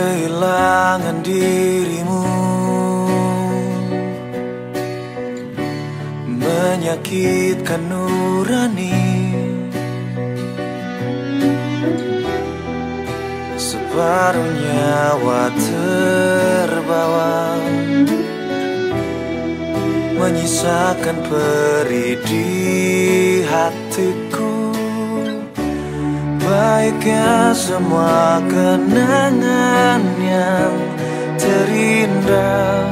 kehilangan dirimu. Menyakitkan nurani. Separuh nyawa terbawa. Menyisakan peri di hatiku Baiknya semua kenangan yang terindah.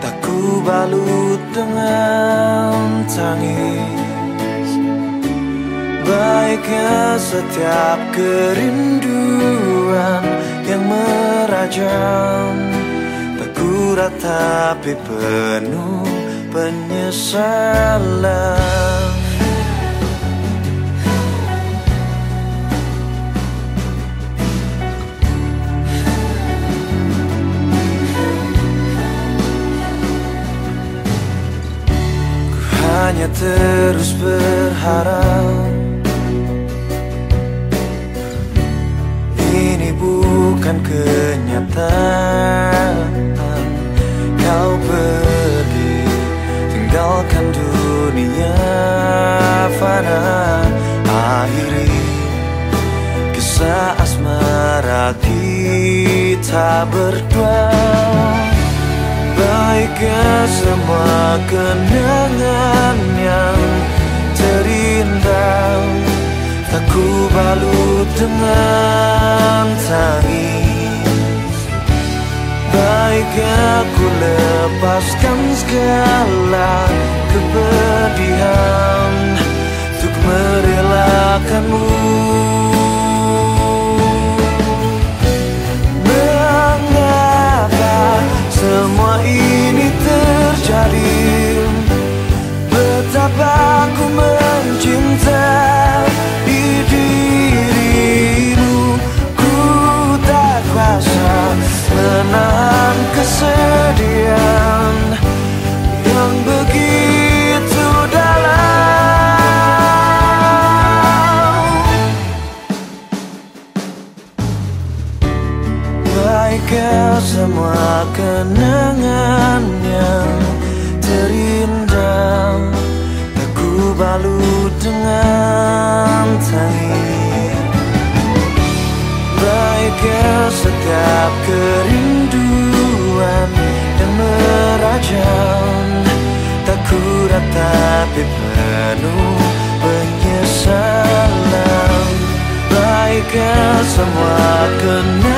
Tak ku balut dengan tangis. Baiknya setiap kerinduan yang merajam. Tak ku ratapi penuh penyesalan hanya terus berharap. Ini bukan kenyataan. Kau pergi tinggalkan dunia fana Akhiri kisah asmara kita berdua Baiknya semua kenangan yang terindah. Tak ku balut dengan tangis. Baiknya ku lepaskan segala kepedihan Baiknya semua kenangan yang terindah Tak ku balut dengan tangis Baiknya setiap kerinduan yang merajam Tak ku ratapi penuh penyesalan. Baiknya semua kenangan